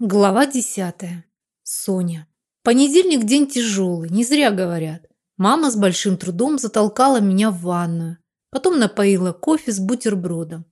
Глава десятая. Соня. Понедельник день тяжелый, не зря говорят. Мама с большим трудом затолкала меня в ванную. Потом напоила кофе с бутербродом.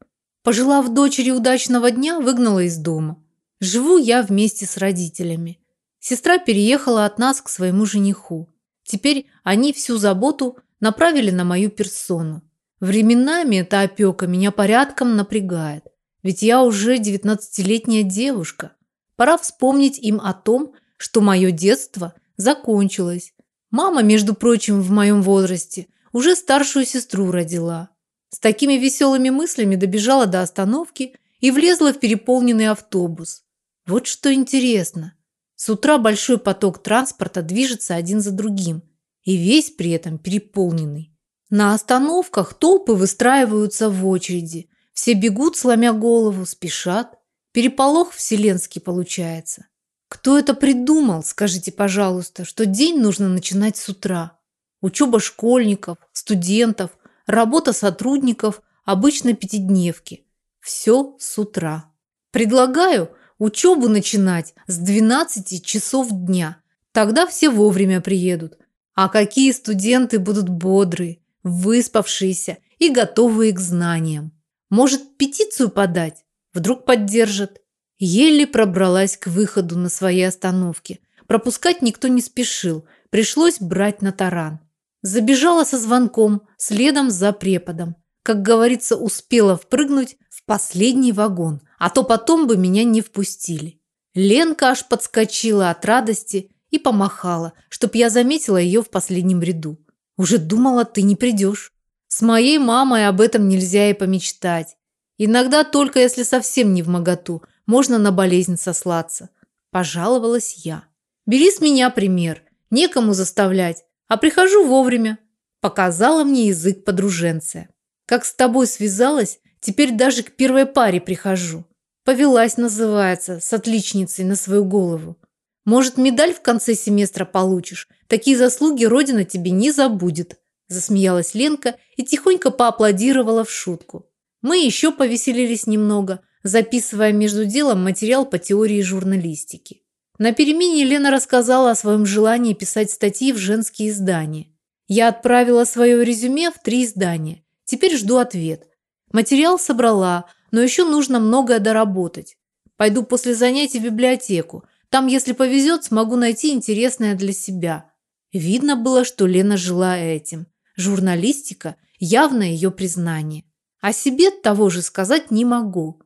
Пожелав дочери удачного дня, выгнала из дома. Живу я вместе с родителями. Сестра переехала от нас к своему жениху. Теперь они всю заботу направили на мою персону. Временами эта опека меня порядком напрягает. Ведь я уже девятнадцатилетняя девушка. Пора вспомнить им о том, что мое детство закончилось. Мама, между прочим, в моем возрасте уже старшую сестру родила. С такими веселыми мыслями добежала до остановки и влезла в переполненный автобус. Вот что интересно. С утра большой поток транспорта движется один за другим, и весь при этом переполненный. На остановках толпы выстраиваются в очереди. Все бегут, сломя голову, спешат. Переполох вселенский получается. Кто это придумал, скажите, пожалуйста, что день нужно начинать с утра? Учеба школьников, студентов, работа сотрудников обычно пятидневки. Все с утра. Предлагаю учебу начинать с 12 часов дня. Тогда все вовремя приедут. А какие студенты будут бодрые, выспавшиеся и готовые к знаниям. Может, петицию подать? Вдруг поддержат. Еле пробралась к выходу на своей остановке. Пропускать никто не спешил. Пришлось брать на таран. Забежала со звонком, следом за преподом. Как говорится, успела впрыгнуть в последний вагон, а то потом бы меня не впустили. Ленка аж подскочила от радости и помахала, чтоб я заметила ее в последнем ряду. Уже думала, ты не придешь. С моей мамой об этом нельзя и помечтать. Иногда только если совсем не в моготу, можно на болезнь сослаться. Пожаловалась я. Бери с меня пример. Некому заставлять, а прихожу вовремя. Показала мне язык подруженция. Как с тобой связалась, теперь даже к первой паре прихожу. Повелась, называется, с отличницей на свою голову. Может, медаль в конце семестра получишь? Такие заслуги Родина тебе не забудет. Засмеялась Ленка и тихонько поаплодировала в шутку. Мы еще повеселились немного, записывая между делом материал по теории журналистики. На перемене Лена рассказала о своем желании писать статьи в женские издания. Я отправила свое резюме в три издания. Теперь жду ответ. Материал собрала, но еще нужно многое доработать. Пойду после занятий в библиотеку. Там, если повезет, смогу найти интересное для себя. Видно было, что Лена жила этим. Журналистика – явно ее признание. О себе того же сказать не могу.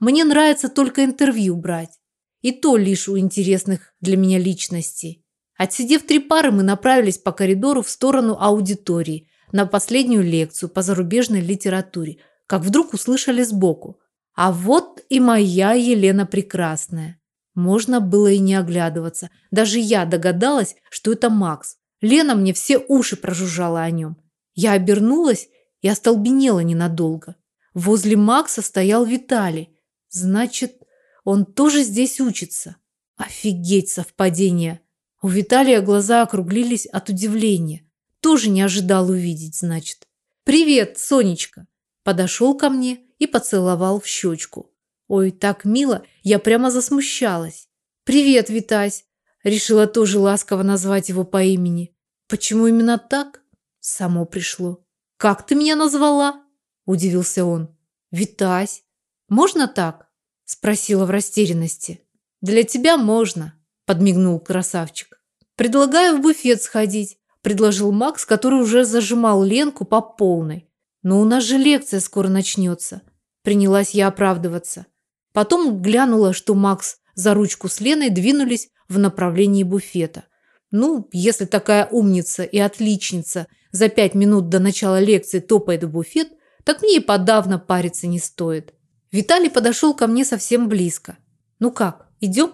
Мне нравится только интервью брать. И то лишь у интересных для меня личностей. Отсидев три пары, мы направились по коридору в сторону аудитории на последнюю лекцию по зарубежной литературе, как вдруг услышали сбоку. А вот и моя Елена Прекрасная. Можно было и не оглядываться. Даже я догадалась, что это Макс. Лена мне все уши прожужжала о нем. Я обернулась и остолбенела ненадолго. Возле Макса стоял Виталий. Значит, он тоже здесь учится. Офигеть совпадение. У Виталия глаза округлились от удивления. Тоже не ожидал увидеть, значит. «Привет, Сонечка!» Подошел ко мне и поцеловал в щечку. Ой, так мило, я прямо засмущалась. «Привет, Витась!» Решила тоже ласково назвать его по имени. Почему именно так? Само пришло. «Как ты меня назвала?» – удивился он. «Витась. Можно так?» – спросила в растерянности. «Для тебя можно», – подмигнул красавчик. «Предлагаю в буфет сходить», – предложил Макс, который уже зажимал Ленку по полной. «Но у нас же лекция скоро начнется», – принялась я оправдываться. Потом глянула, что Макс за ручку с Леной двинулись в направлении буфета. Ну, если такая умница и отличница – за пять минут до начала лекции топает в буфет, так мне и подавно париться не стоит. Виталий подошел ко мне совсем близко. «Ну как, идем?»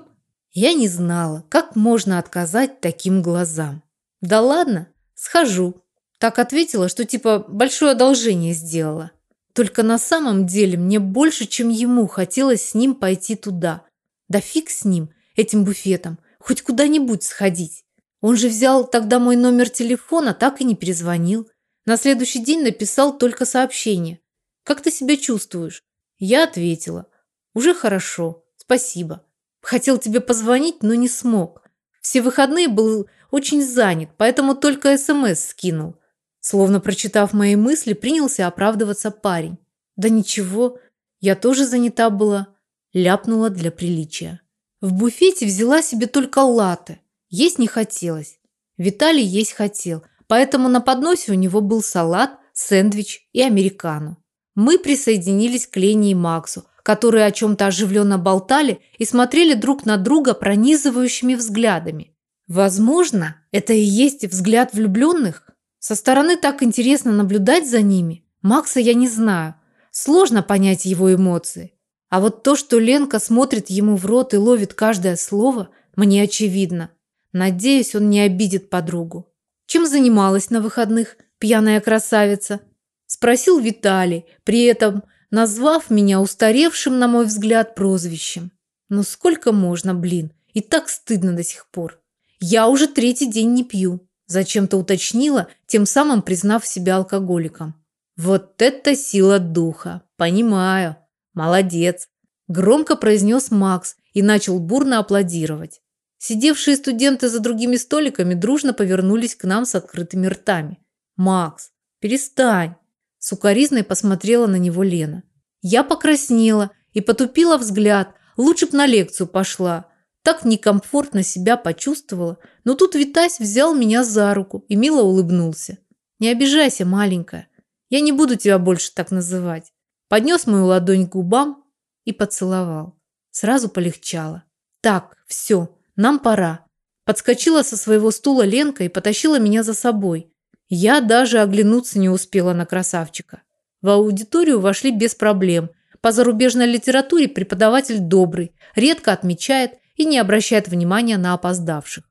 Я не знала, как можно отказать таким глазам. «Да ладно, схожу». Так ответила, что типа большое одолжение сделала. Только на самом деле мне больше, чем ему, хотелось с ним пойти туда. Да фиг с ним, этим буфетом, хоть куда-нибудь сходить. Он же взял тогда мой номер телефона, так и не перезвонил. На следующий день написал только сообщение. «Как ты себя чувствуешь?» Я ответила. «Уже хорошо. Спасибо». Хотел тебе позвонить, но не смог. Все выходные был очень занят, поэтому только СМС скинул. Словно прочитав мои мысли, принялся оправдываться парень. Да ничего, я тоже занята была. Ляпнула для приличия. В буфете взяла себе только латте. Есть не хотелось. Виталий есть хотел, поэтому на подносе у него был салат, сэндвич и американо. Мы присоединились к Лене и Максу, которые о чем-то оживленно болтали и смотрели друг на друга пронизывающими взглядами. Возможно, это и есть взгляд влюбленных? Со стороны так интересно наблюдать за ними. Макса я не знаю. Сложно понять его эмоции. А вот то, что Ленка смотрит ему в рот и ловит каждое слово, мне очевидно. Надеюсь, он не обидит подругу. Чем занималась на выходных пьяная красавица? Спросил Виталий, при этом назвав меня устаревшим, на мой взгляд, прозвищем. Ну сколько можно, блин, и так стыдно до сих пор. Я уже третий день не пью. Зачем-то уточнила, тем самым признав себя алкоголиком. Вот это сила духа. Понимаю. Молодец. Громко произнес Макс и начал бурно аплодировать. Сидевшие студенты за другими столиками дружно повернулись к нам с открытыми ртами. «Макс, перестань!» Сукаризной посмотрела на него Лена. Я покраснела и потупила взгляд. Лучше б на лекцию пошла. Так некомфортно себя почувствовала, но тут Витась взял меня за руку и мило улыбнулся. «Не обижайся, маленькая. Я не буду тебя больше так называть». Поднес мою ладонь к губам и поцеловал. Сразу полегчало. «Так, все, нам пора». Подскочила со своего стула Ленка и потащила меня за собой. Я даже оглянуться не успела на красавчика. В аудиторию вошли без проблем. По зарубежной литературе преподаватель добрый, редко отмечает и не обращает внимания на опоздавших.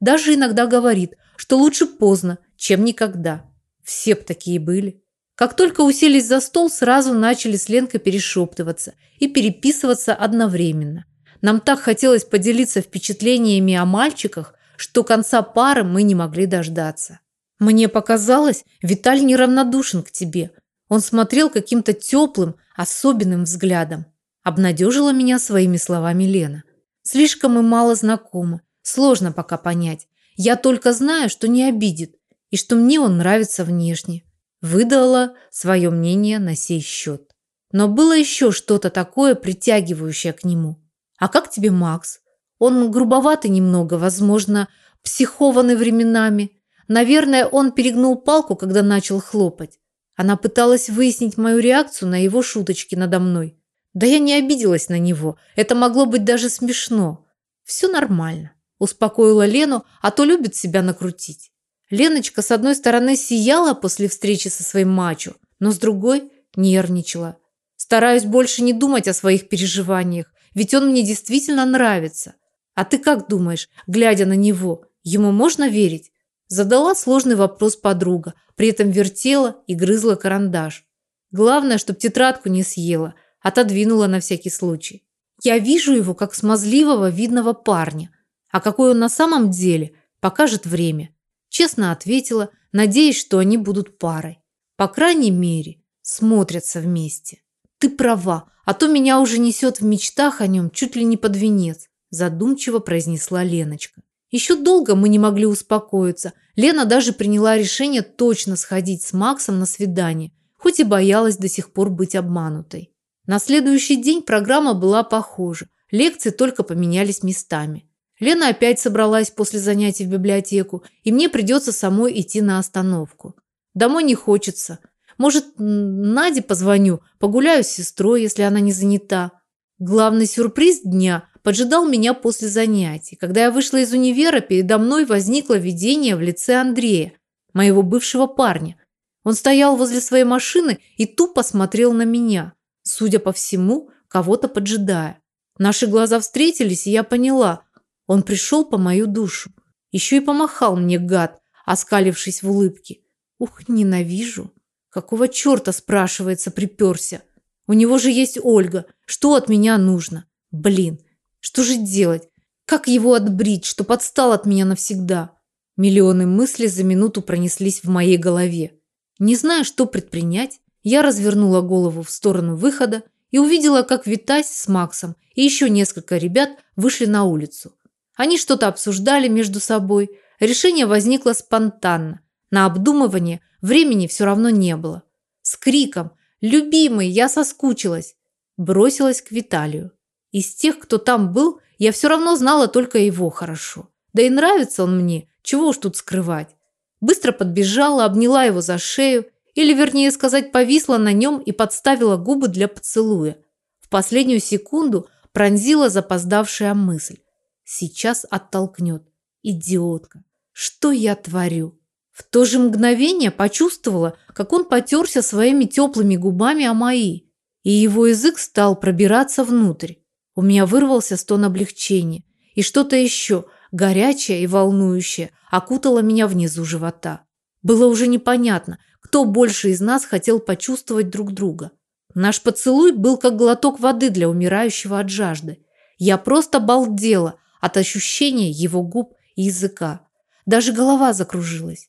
Даже иногда говорит, что лучше поздно, чем никогда. Все б такие были. Как только уселись за стол, сразу начали с Ленкой перешептываться и переписываться одновременно. Нам так хотелось поделиться впечатлениями о мальчиках, что конца пары мы не могли дождаться. Мне показалось, Виталь неравнодушен к тебе. Он смотрел каким-то теплым, особенным взглядом. Обнадежила меня своими словами Лена. Слишком мы мало знакомы. Сложно пока понять. Я только знаю, что не обидит, и что мне он нравится внешне. Выдала свое мнение на сей счет. Но было еще что-то такое, притягивающее к нему. А как тебе Макс? Он грубоватый немного, возможно, психованный временами. Наверное, он перегнул палку, когда начал хлопать. Она пыталась выяснить мою реакцию на его шуточки надо мной. Да я не обиделась на него. Это могло быть даже смешно. Все нормально. Успокоила Лену, а то любит себя накрутить. Леночка, с одной стороны, сияла после встречи со своим мачо, но с другой нервничала. Стараюсь больше не думать о своих переживаниях, ведь он мне действительно нравится. А ты как думаешь, глядя на него, ему можно верить? Задала сложный вопрос подруга, при этом вертела и грызла карандаш. Главное, чтобы тетрадку не съела, Отодвинула на всякий случай. Я вижу его как смазливого, видного парня. А какой он на самом деле, покажет время. Честно ответила, надеясь, что они будут парой. По крайней мере, смотрятся вместе. Ты права, а то меня уже несет в мечтах о нем чуть ли не под венец, задумчиво произнесла Леночка. Еще долго мы не могли успокоиться. Лена даже приняла решение точно сходить с Максом на свидание, хоть и боялась до сих пор быть обманутой. На следующий день программа была похожа. Лекции только поменялись местами. Лена опять собралась после занятий в библиотеку, и мне придется самой идти на остановку. Домой не хочется. Может, Наде позвоню, погуляю с сестрой, если она не занята. Главный сюрприз дня поджидал меня после занятий. Когда я вышла из универа, передо мной возникло видение в лице Андрея, моего бывшего парня. Он стоял возле своей машины и тупо смотрел на меня судя по всему, кого-то поджидая. Наши глаза встретились, и я поняла, он пришел по мою душу. Еще и помахал мне гад, оскалившись в улыбке. Ух, ненавижу. Какого черта, спрашивается, приперся? У него же есть Ольга. Что от меня нужно? Блин, что же делать? Как его отбрить, что подстал от меня навсегда? Миллионы мыслей за минуту пронеслись в моей голове. Не зная, что предпринять, я развернула голову в сторону выхода и увидела, как Витась с Максом и еще несколько ребят вышли на улицу. Они что-то обсуждали между собой. Решение возникло спонтанно. На обдумывание времени все равно не было. С криком «Любимый, я соскучилась!» бросилась к Виталию. Из тех, кто там был, я все равно знала только его хорошо. Да и нравится он мне, чего уж тут скрывать. Быстро подбежала, обняла его за шею, или, вернее сказать, повисла на нем и подставила губы для поцелуя. В последнюю секунду пронзила запоздавшая мысль. Сейчас оттолкнет. Идиотка. Что я творю? В то же мгновение почувствовала, как он потерся своими теплыми губами о мои, и его язык стал пробираться внутрь. У меня вырвался стон облегчения, и что-то еще, горячее и волнующее, окутало меня внизу живота. Было уже непонятно, кто больше из нас хотел почувствовать друг друга. Наш поцелуй был как глоток воды для умирающего от жажды. Я просто балдела от ощущения его губ и языка. Даже голова закружилась.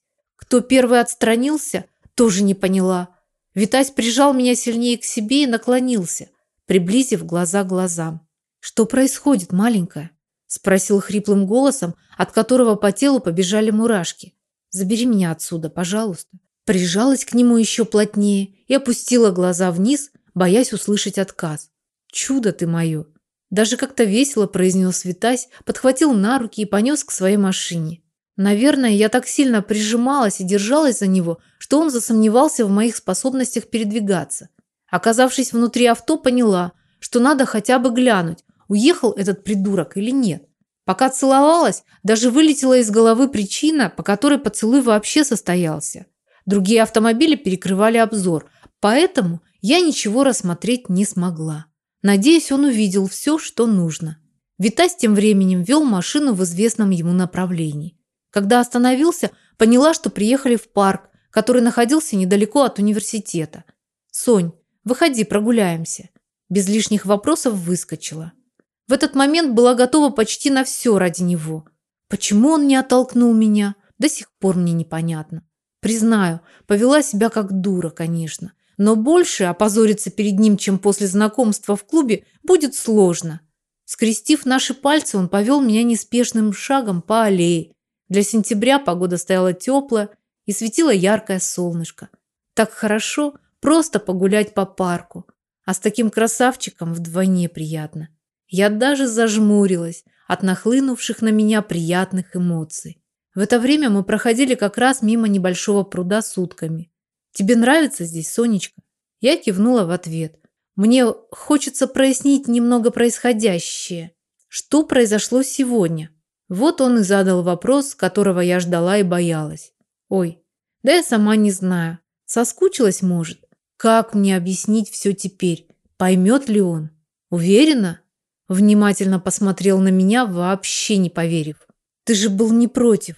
Кто первый отстранился, тоже не поняла. Витась прижал меня сильнее к себе и наклонился, приблизив глаза к глазам. «Что происходит, маленькая?» – спросил хриплым голосом, от которого по телу побежали мурашки. «Забери меня отсюда, пожалуйста». Прижалась к нему еще плотнее и опустила глаза вниз, боясь услышать отказ. «Чудо ты мое!» Даже как-то весело произнес Витась, подхватил на руки и понес к своей машине. Наверное, я так сильно прижималась и держалась за него, что он засомневался в моих способностях передвигаться. Оказавшись внутри авто, поняла, что надо хотя бы глянуть, уехал этот придурок или нет. Пока целовалась, даже вылетела из головы причина, по которой поцелуй вообще состоялся. Другие автомобили перекрывали обзор, поэтому я ничего рассмотреть не смогла. Надеюсь, он увидел все, что нужно. Витась тем временем вел машину в известном ему направлении. Когда остановился, поняла, что приехали в парк, который находился недалеко от университета. «Сонь, выходи, прогуляемся». Без лишних вопросов выскочила. В этот момент была готова почти на все ради него. Почему он не оттолкнул меня, до сих пор мне непонятно. Признаю, повела себя как дура, конечно. Но больше опозориться перед ним, чем после знакомства в клубе, будет сложно. Скрестив наши пальцы, он повел меня неспешным шагом по аллее. Для сентября погода стояла теплая и светило яркое солнышко. Так хорошо просто погулять по парку. А с таким красавчиком вдвойне приятно. Я даже зажмурилась от нахлынувших на меня приятных эмоций. В это время мы проходили как раз мимо небольшого пруда с утками. «Тебе нравится здесь, Сонечка?» Я кивнула в ответ. «Мне хочется прояснить немного происходящее. Что произошло сегодня?» Вот он и задал вопрос, которого я ждала и боялась. «Ой, да я сама не знаю. Соскучилась, может? Как мне объяснить все теперь? Поймет ли он? Уверена?» Внимательно посмотрел на меня, вообще не поверив. «Ты же был не против.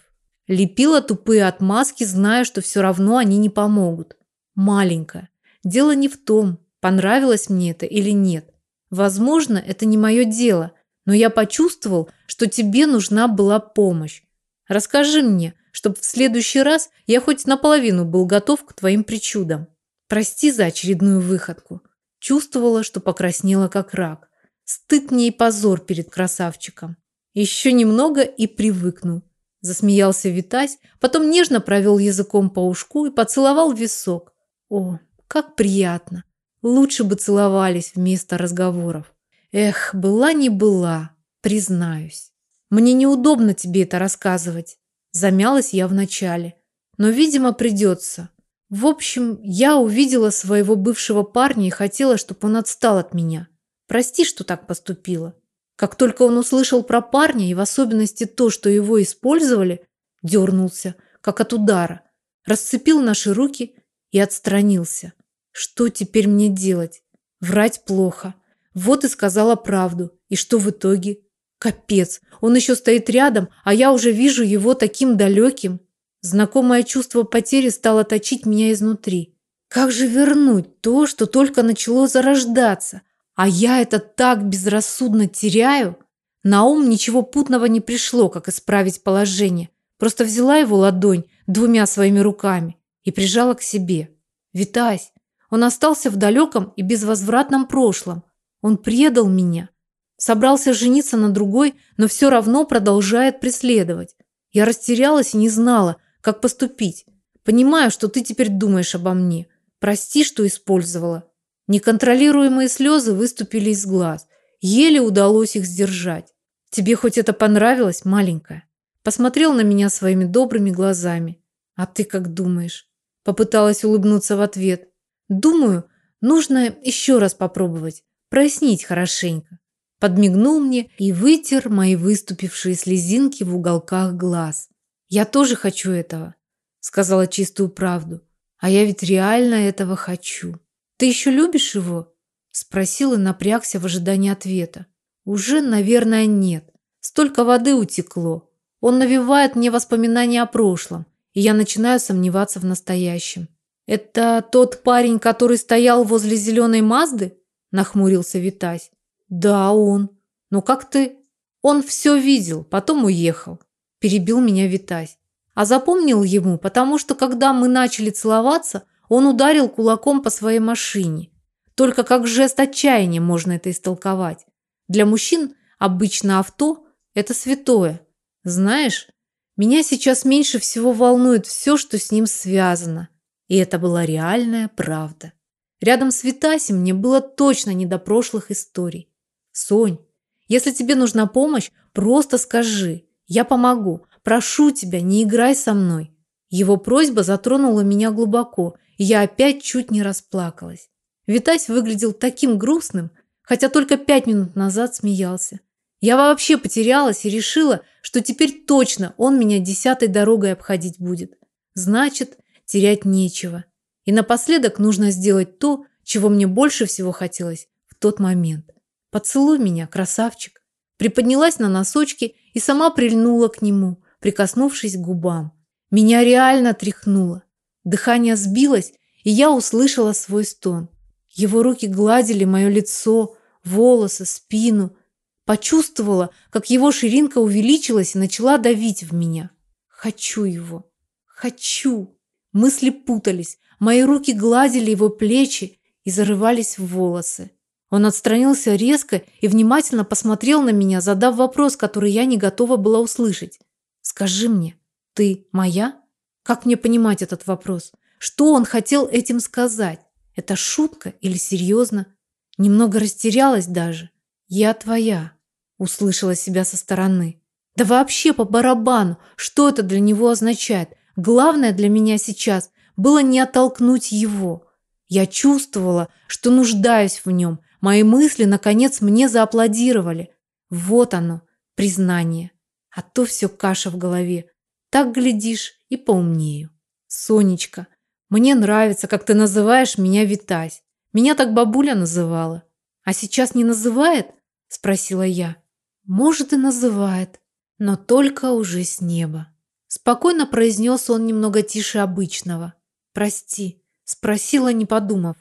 Лепила тупые отмазки, зная, что все равно они не помогут. Маленькая. Дело не в том, понравилось мне это или нет. Возможно, это не мое дело, но я почувствовал, что тебе нужна была помощь. Расскажи мне, чтобы в следующий раз я хоть наполовину был готов к твоим причудам. Прости за очередную выходку. Чувствовала, что покраснела как рак. Стыд мне и позор перед красавчиком. Еще немного и привыкну. Засмеялся Витась, потом нежно провел языком по ушку и поцеловал висок. О, как приятно. Лучше бы целовались вместо разговоров. Эх, была не была, признаюсь. Мне неудобно тебе это рассказывать. Замялась я вначале. Но, видимо, придется. В общем, я увидела своего бывшего парня и хотела, чтобы он отстал от меня. Прости, что так поступила. Как только он услышал про парня, и в особенности то, что его использовали, дернулся, как от удара, расцепил наши руки и отстранился. Что теперь мне делать? Врать плохо. Вот и сказала правду. И что в итоге? Капец, он еще стоит рядом, а я уже вижу его таким далеким. Знакомое чувство потери стало точить меня изнутри. Как же вернуть то, что только начало зарождаться – а я это так безрассудно теряю. На ум ничего путного не пришло, как исправить положение. Просто взяла его ладонь двумя своими руками и прижала к себе. «Витась, Он остался в далеком и безвозвратном прошлом. Он предал меня. Собрался жениться на другой, но все равно продолжает преследовать. Я растерялась и не знала, как поступить. Понимаю, что ты теперь думаешь обо мне. Прости, что использовала. Неконтролируемые слезы выступили из глаз. Еле удалось их сдержать. Тебе хоть это понравилось, маленькая? Посмотрел на меня своими добрыми глазами. А ты как думаешь? Попыталась улыбнуться в ответ. Думаю, нужно еще раз попробовать. Прояснить хорошенько. Подмигнул мне и вытер мои выступившие слезинки в уголках глаз. Я тоже хочу этого, сказала чистую правду. А я ведь реально этого хочу. Ты еще любишь его? Спросил и напрягся в ожидании ответа. Уже, наверное, нет. Столько воды утекло. Он навевает мне воспоминания о прошлом, и я начинаю сомневаться в настоящем. Это тот парень, который стоял возле зеленой Мазды? Нахмурился Витась. Да, он. Но как ты? Он все видел, потом уехал. Перебил меня Витась. А запомнил ему, потому что когда мы начали целоваться, он ударил кулаком по своей машине. Только как жест отчаяния можно это истолковать. Для мужчин обычно авто – это святое. Знаешь, меня сейчас меньше всего волнует все, что с ним связано. И это была реальная правда. Рядом с Витасем мне было точно не до прошлых историй. Сонь, если тебе нужна помощь, просто скажи. Я помогу. Прошу тебя, не играй со мной. Его просьба затронула меня глубоко, и я опять чуть не расплакалась. Витась выглядел таким грустным, хотя только пять минут назад смеялся. Я вообще потерялась и решила, что теперь точно он меня десятой дорогой обходить будет. Значит, терять нечего. И напоследок нужно сделать то, чего мне больше всего хотелось в тот момент. Поцелуй меня, красавчик. Приподнялась на носочки и сама прильнула к нему, прикоснувшись к губам. Меня реально тряхнуло. Дыхание сбилось, и я услышала свой стон. Его руки гладили мое лицо, волосы, спину. Почувствовала, как его ширинка увеличилась и начала давить в меня. Хочу его. Хочу. Мысли путались. Мои руки гладили его плечи и зарывались в волосы. Он отстранился резко и внимательно посмотрел на меня, задав вопрос, который я не готова была услышать. «Скажи мне, ты моя?» Как мне понимать этот вопрос? Что он хотел этим сказать? Это шутка или серьезно? Немного растерялась даже. «Я твоя», – услышала себя со стороны. Да вообще по барабану, что это для него означает? Главное для меня сейчас было не оттолкнуть его. Я чувствовала, что нуждаюсь в нем, Мои мысли, наконец, мне зааплодировали. Вот оно, признание. А то все каша в голове. Так, глядишь, и поумнею. Сонечка, мне нравится, как ты называешь меня Витась. Меня так бабуля называла. А сейчас не называет? Спросила я. Может и называет, но только уже с неба. Спокойно произнес он немного тише обычного. Прости, спросила, не подумав.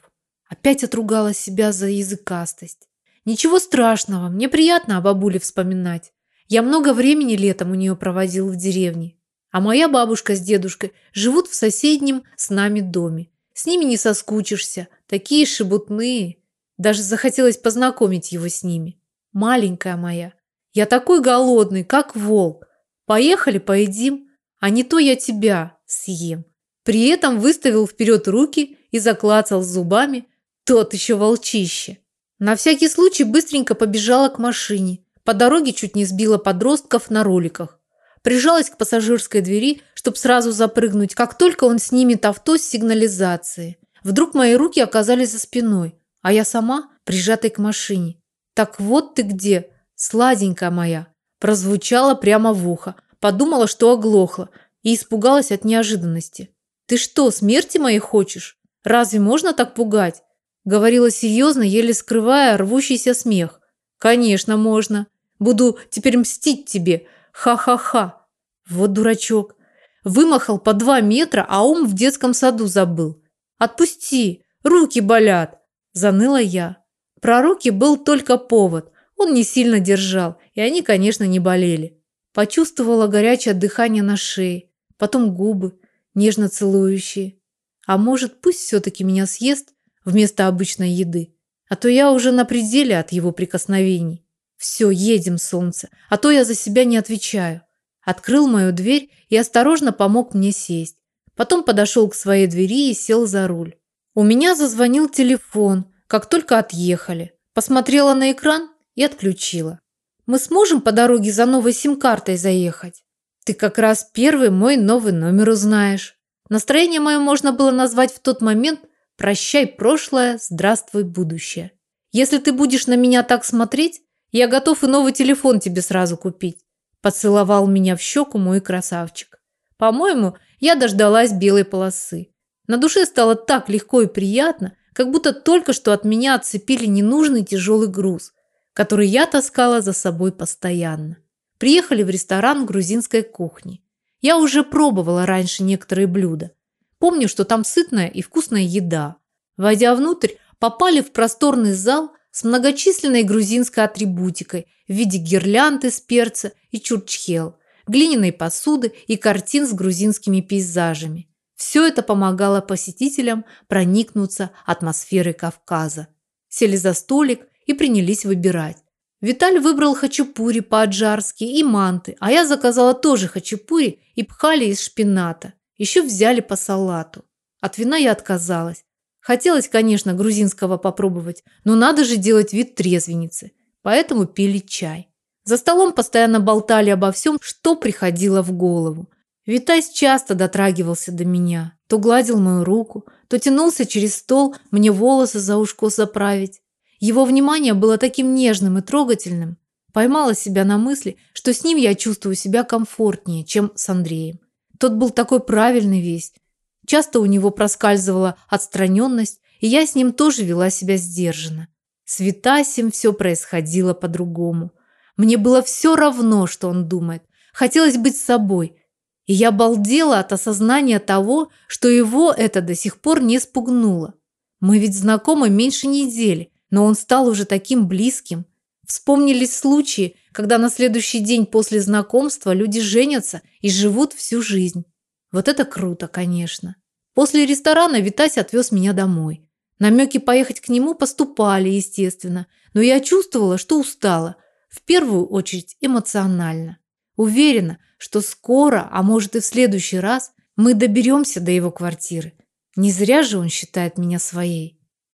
Опять отругала себя за языкастость. Ничего страшного, мне приятно о бабуле вспоминать. Я много времени летом у нее проводил в деревне. А моя бабушка с дедушкой живут в соседнем с нами доме. С ними не соскучишься, такие шебутные. Даже захотелось познакомить его с ними. Маленькая моя, я такой голодный, как волк. Поехали, поедим, а не то я тебя съем. При этом выставил вперед руки и заклацал зубами, тот еще волчище. На всякий случай быстренько побежала к машине. По дороге чуть не сбила подростков на роликах. Прижалась к пассажирской двери, чтобы сразу запрыгнуть, как только он снимет авто с сигнализации. Вдруг мои руки оказались за спиной, а я сама прижатой к машине. «Так вот ты где, сладенькая моя!» Прозвучало прямо в ухо. Подумала, что оглохла, и испугалась от неожиданности. «Ты что, смерти моей хочешь? Разве можно так пугать?» Говорила серьезно, еле скрывая рвущийся смех. «Конечно, можно. Буду теперь мстить тебе. Ха-ха-ха». Вот дурачок. Вымахал по два метра, а ум в детском саду забыл. «Отпусти, руки болят», – заныла я. Про руки был только повод. Он не сильно держал, и они, конечно, не болели. Почувствовала горячее дыхание на шее, потом губы, нежно целующие. А может, пусть все-таки меня съест вместо обычной еды. А то я уже на пределе от его прикосновений. Все, едем, солнце, а то я за себя не отвечаю. Открыл мою дверь и осторожно помог мне сесть. Потом подошел к своей двери и сел за руль. У меня зазвонил телефон, как только отъехали. Посмотрела на экран и отключила. Мы сможем по дороге за новой сим-картой заехать? Ты как раз первый мой новый номер узнаешь. Настроение мое можно было назвать в тот момент «Прощай прошлое, здравствуй будущее». Если ты будешь на меня так смотреть, я готов и новый телефон тебе сразу купить. Поцеловал меня в щеку мой красавчик. По-моему, я дождалась белой полосы. На душе стало так легко и приятно, как будто только что от меня отцепили ненужный тяжелый груз, который я таскала за собой постоянно. Приехали в ресторан грузинской кухни. Я уже пробовала раньше некоторые блюда. Помню, что там сытная и вкусная еда. Войдя внутрь, попали в просторный зал с многочисленной грузинской атрибутикой в виде гирлянд из перца и чурчхел, глиняной посуды и картин с грузинскими пейзажами. Все это помогало посетителям проникнуться атмосферой Кавказа. Сели за столик и принялись выбирать. Виталь выбрал хачапури по-аджарски и манты, а я заказала тоже хачапури и пхали из шпината. Еще взяли по салату. От вина я отказалась. Хотелось, конечно, грузинского попробовать, но надо же делать вид трезвенницы. Поэтому пили чай. За столом постоянно болтали обо всем, что приходило в голову. Витась часто дотрагивался до меня, то гладил мою руку, то тянулся через стол мне волосы за ушко заправить. Его внимание было таким нежным и трогательным. Поймала себя на мысли, что с ним я чувствую себя комфортнее, чем с Андреем. Тот был такой правильный весь. Часто у него проскальзывала отстраненность, и я с ним тоже вела себя сдержанно. С Витасем все происходило по-другому. Мне было все равно, что он думает. Хотелось быть собой – и я балдела от осознания того, что его это до сих пор не спугнуло. Мы ведь знакомы меньше недели, но он стал уже таким близким. Вспомнились случаи, когда на следующий день после знакомства люди женятся и живут всю жизнь. Вот это круто, конечно. После ресторана Витась отвез меня домой. Намеки поехать к нему поступали, естественно, но я чувствовала, что устала, в первую очередь эмоционально. Уверена, что скоро, а может и в следующий раз, мы доберемся до его квартиры. Не зря же он считает меня своей.